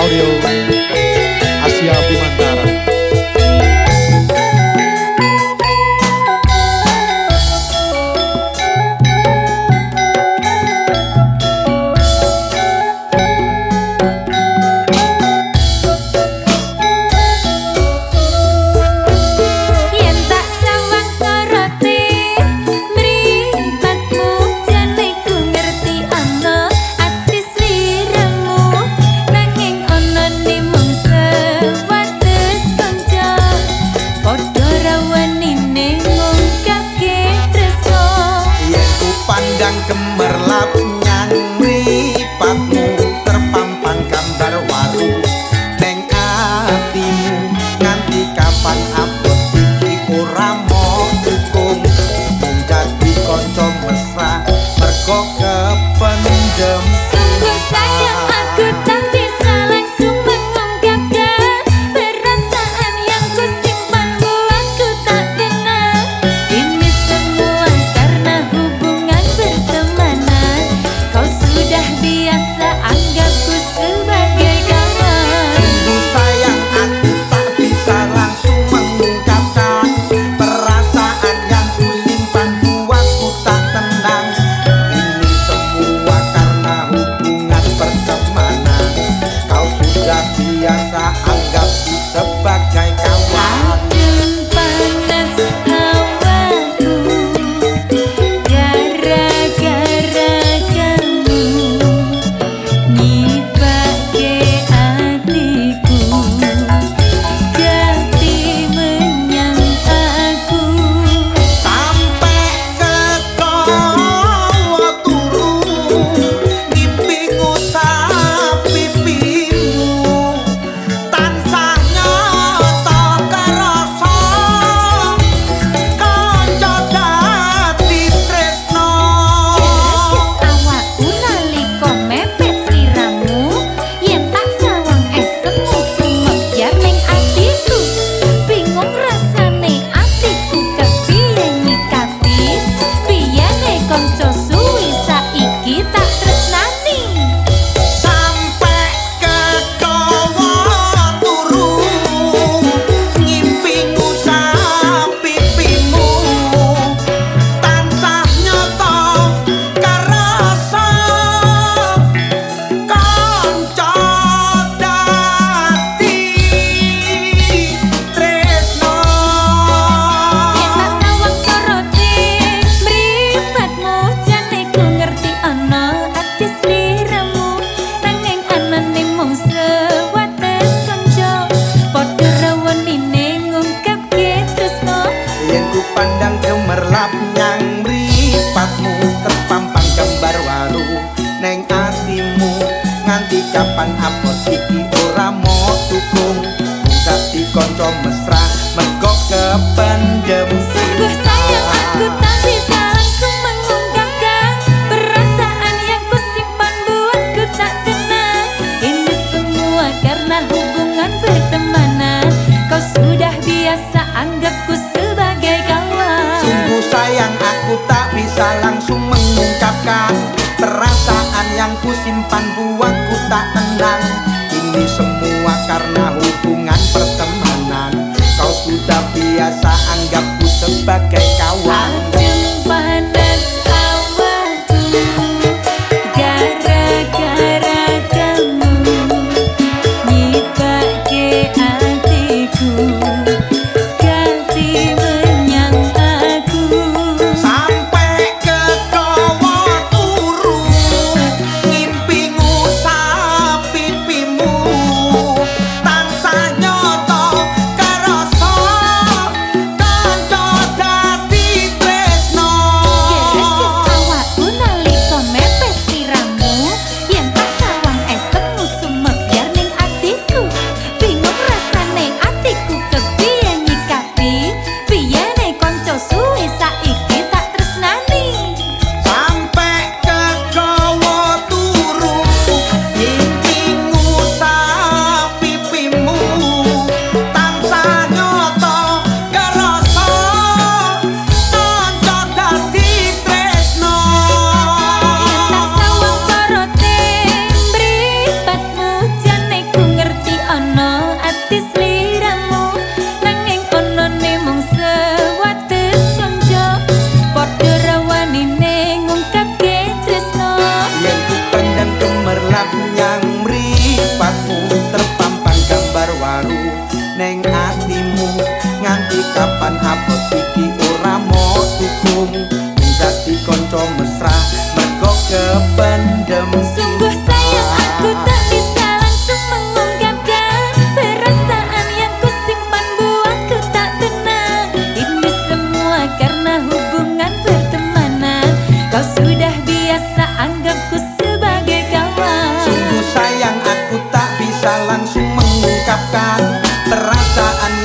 Audio Nengong kaki tresno. Yeku pandang kemerlapu sudah biasa anggapku sebagai kawan. Sungguh sayang aku tak bisa langsung mengungkapkan perasaan yang ku simpan buatku tak tenang. Ini semua karena hubungan pertemanan. Kau sudah biasa anggapku sebagai kawan perasaan